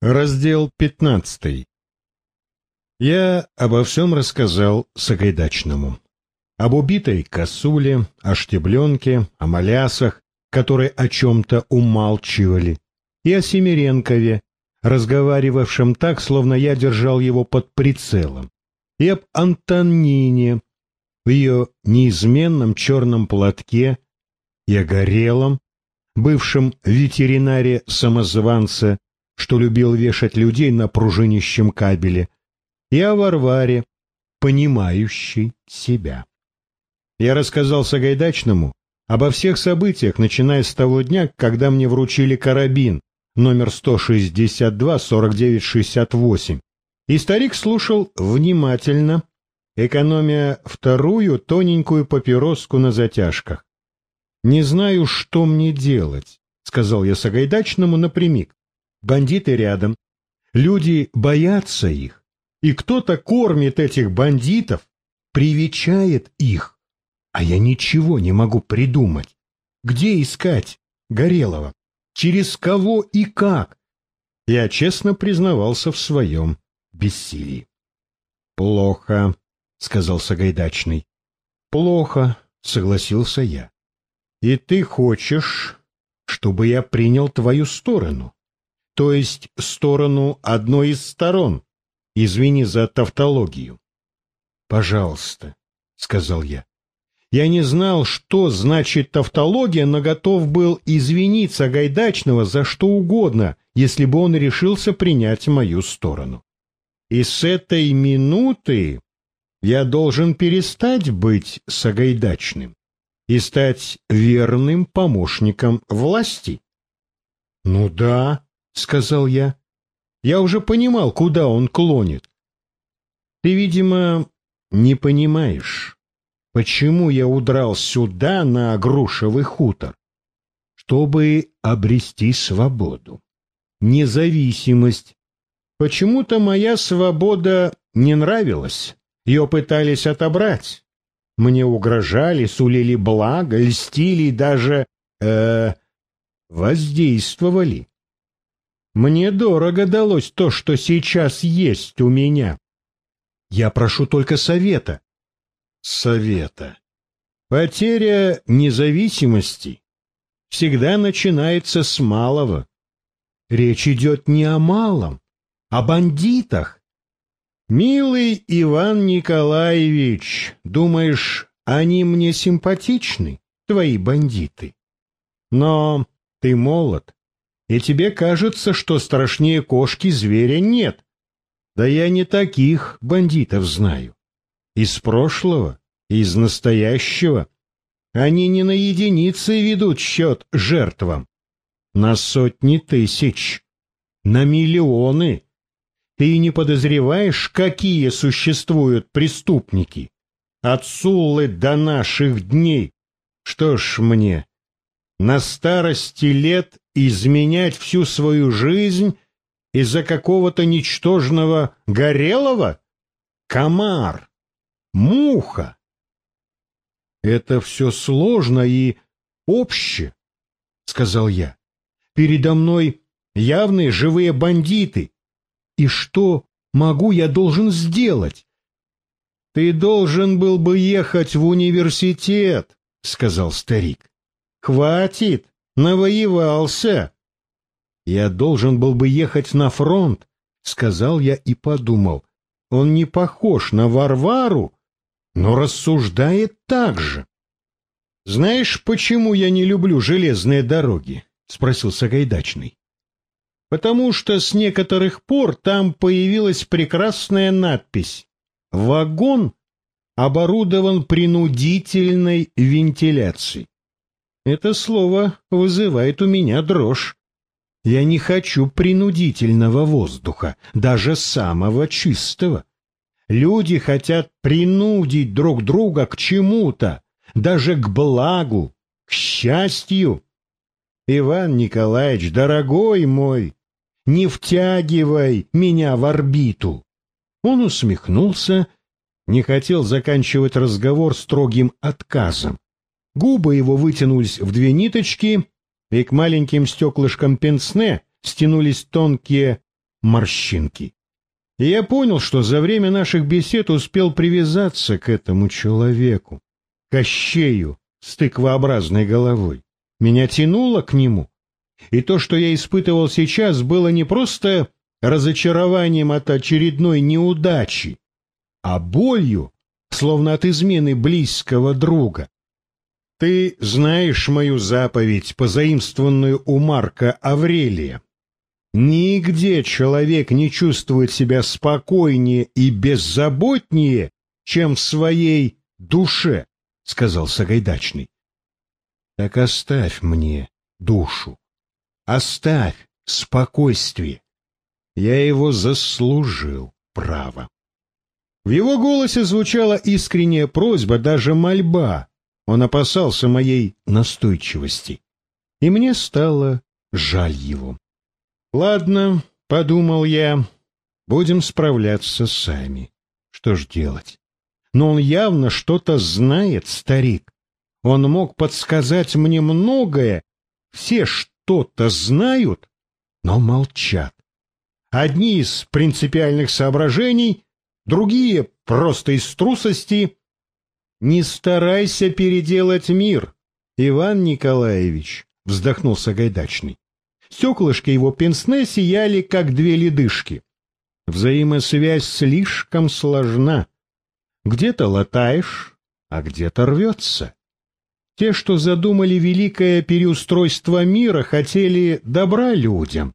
Раздел пятнадцатый. Я обо всем рассказал Сагайдачному. Об убитой косуле, о штебленке, о малясах, которые о чем-то умалчивали, и о Семиренкове, разговаривавшем так, словно я держал его под прицелом, и об Антонине в ее неизменном черном платке, и о Горелом, бывшем ветеринаре-самозванце, что любил вешать людей на пружинищем кабеле, и о Варваре, понимающей себя. Я рассказал Сагайдачному обо всех событиях, начиная с того дня, когда мне вручили карабин номер 162-4968, и старик слушал внимательно, экономя вторую тоненькую папироску на затяжках. «Не знаю, что мне делать», — сказал я Сагайдачному напрямик. Бандиты рядом. Люди боятся их. И кто-то кормит этих бандитов, привечает их. А я ничего не могу придумать. Где искать Горелого? Через кого и как? Я честно признавался в своем бессилии. «Плохо», — сказал Сагайдачный. «Плохо», — согласился я. «И ты хочешь, чтобы я принял твою сторону?» То есть сторону одной из сторон. Извини за тавтологию. «Пожалуйста», — сказал я. Я не знал, что значит тавтология, но готов был извиниться Гайдачного за что угодно, если бы он решился принять мою сторону. И с этой минуты я должен перестать быть Сагайдачным и стать верным помощником власти. Ну да, — сказал я. Я уже понимал, куда он клонит. Ты, видимо, не понимаешь, почему я удрал сюда, на Грушевый хутор, чтобы обрести свободу, независимость. Почему-то моя свобода не нравилась, ее пытались отобрать. Мне угрожали, сулили благо, льстили даже... э воздействовали. Мне дорого далось то, что сейчас есть у меня. Я прошу только совета. Совета. Потеря независимости всегда начинается с малого. Речь идет не о малом, а о бандитах. Милый Иван Николаевич, думаешь, они мне симпатичны, твои бандиты? Но ты молод, и тебе кажется, что страшнее кошки зверя нет. Да я не таких бандитов знаю. Из прошлого, из настоящего. Они не на единицы ведут счет жертвам. На сотни тысяч. На миллионы. Ты не подозреваешь, какие существуют преступники? От Суллы до наших дней. Что ж мне, на старости лет изменять всю свою жизнь из-за какого-то ничтожного горелого? Комар! Муха! Это все сложно и обще, — сказал я. Передо мной явные живые бандиты. И что могу я должен сделать? Ты должен был бы ехать в университет, — сказал старик. Хватит, навоевался. Я должен был бы ехать на фронт, сказал я и подумал. Он не похож на Варвару, но рассуждает так же. Знаешь, почему я не люблю железные дороги? спросил Сагайдачный. Потому что с некоторых пор там появилась прекрасная надпись «Вагон оборудован принудительной вентиляцией». Это слово вызывает у меня дрожь. Я не хочу принудительного воздуха, даже самого чистого. Люди хотят принудить друг друга к чему-то, даже к благу, к счастью. Иван Николаевич, дорогой мой, не втягивай меня в орбиту. Он усмехнулся, не хотел заканчивать разговор строгим отказом. Губы его вытянулись в две ниточки, и к маленьким стеклышкам пенсне стянулись тонкие морщинки. И я понял, что за время наших бесед успел привязаться к этому человеку, Кощею с тыквообразной головой. Меня тянуло к нему. И то, что я испытывал сейчас, было не просто разочарованием от очередной неудачи, а болью, словно от измены близкого друга. Ты знаешь мою заповедь, позаимствованную у Марка Аврелия. Нигде человек не чувствует себя спокойнее и беззаботнее, чем в своей душе, — сказал Сагайдачный. Так оставь мне душу, оставь спокойствие. Я его заслужил, право. В его голосе звучала искренняя просьба, даже мольба. Он опасался моей настойчивости. И мне стало жаль его. Ладно, подумал я, будем справляться сами. Что ж делать? Но он явно что-то знает, старик. Он мог подсказать мне многое. Все что-то знают, но молчат. Одни из принципиальных соображений, другие просто из трусости. «Не старайся переделать мир, Иван Николаевич», — вздохнул Сагайдачный. Стеклышки его пенсне сияли, как две ледышки. Взаимосвязь слишком сложна. Где-то латаешь, а где-то рвется. Те, что задумали великое переустройство мира, хотели добра людям.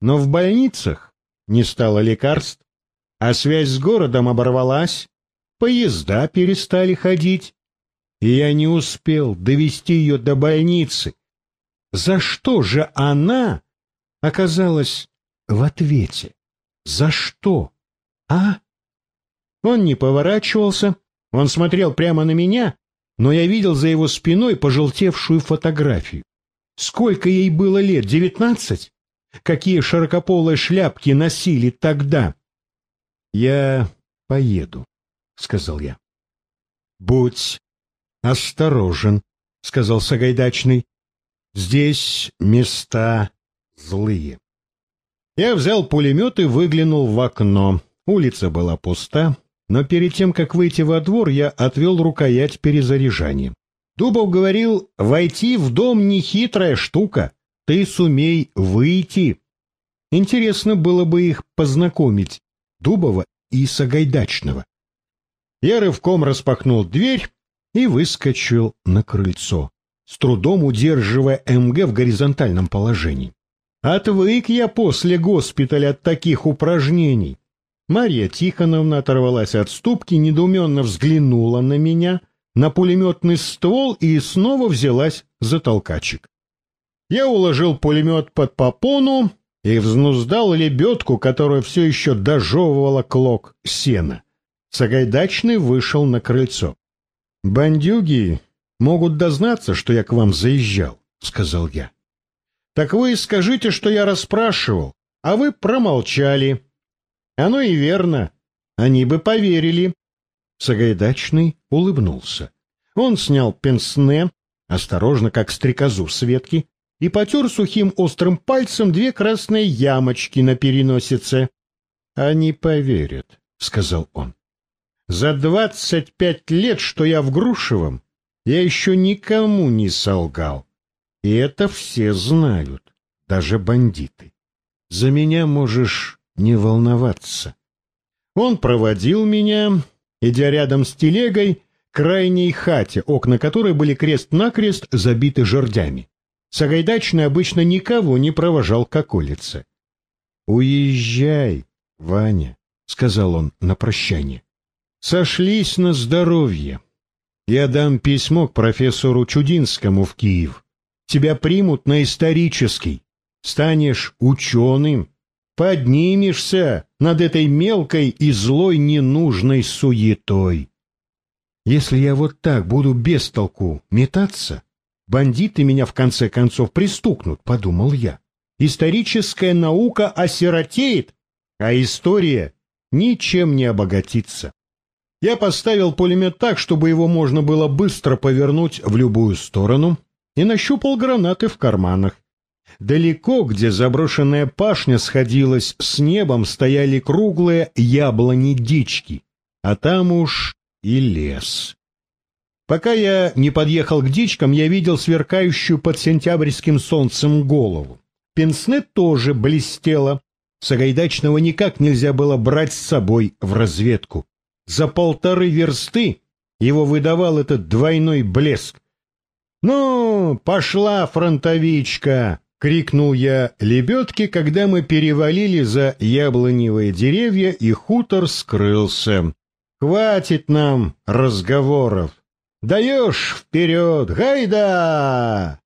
Но в больницах не стало лекарств, а связь с городом оборвалась, поезда перестали ходить, и я не успел довести ее до больницы, за что же она оказалась в ответе? За что? А? Он не поворачивался, он смотрел прямо на меня, но я видел за его спиной пожелтевшую фотографию. Сколько ей было лет? Девятнадцать? Какие широкополые шляпки носили тогда? Я поеду, — сказал я. — Будь осторожен, — сказал Сагайдачный. Здесь места злые. Я взял пулемет и выглянул в окно. Улица была пуста, но перед тем, как выйти во двор, я отвел рукоять перезаряжания. Дубов говорил, войти в дом не хитрая штука, ты сумей выйти. Интересно было бы их познакомить, Дубова и Сагайдачного. Я рывком распахнул дверь и выскочил на крыльцо с трудом удерживая МГ в горизонтальном положении. Отвык я после госпиталя от таких упражнений. Марья Тихоновна оторвалась от ступки, недоуменно взглянула на меня, на пулеметный ствол и снова взялась за толкачик. Я уложил пулемет под попону и взнуздал лебедку, которая все еще дожевывала клок сена. Сагайдачный вышел на крыльцо. Бандюги могут дознаться, что я к вам заезжал, — сказал я. — Так вы скажите, что я расспрашивал, а вы промолчали. Оно и верно. Они бы поверили. Сагайдачный улыбнулся. Он снял пенсне, осторожно, как стрекозу с ветки, и потер сухим острым пальцем две красные ямочки на переносице. — Они поверят, — сказал он. — За двадцать пять лет, что я в Грушевом, я еще никому не солгал. И это все знают, даже бандиты. За меня можешь не волноваться. Он проводил меня, идя рядом с телегой, к крайней хате, окна которой были крест-накрест забиты жердями. Сагайдачный обычно никого не провожал к околице. — Уезжай, Ваня, — сказал он на прощание. — Сошлись на здоровье. Я дам письмо к профессору Чудинскому в Киев. Тебя примут на исторический. Станешь ученым. Поднимешься над этой мелкой и злой ненужной суетой. Если я вот так буду без толку метаться, бандиты меня в конце концов пристукнут, подумал я. Историческая наука осиротеет, а история ничем не обогатится. Я поставил пулемет так, чтобы его можно было быстро повернуть в любую сторону, и нащупал гранаты в карманах. Далеко, где заброшенная пашня сходилась с небом, стояли круглые яблони-дички, а там уж и лес. Пока я не подъехал к дичкам, я видел сверкающую под сентябрьским солнцем голову. Пенсне тоже блестело. Сагайдачного никак нельзя было брать с собой в разведку. За полторы версты его выдавал этот двойной блеск. «Ну, пошла, фронтовичка!» — крикнул я лебедке, когда мы перевалили за яблоневые деревья, и хутор скрылся. «Хватит нам разговоров! Даешь вперед! Гайда!»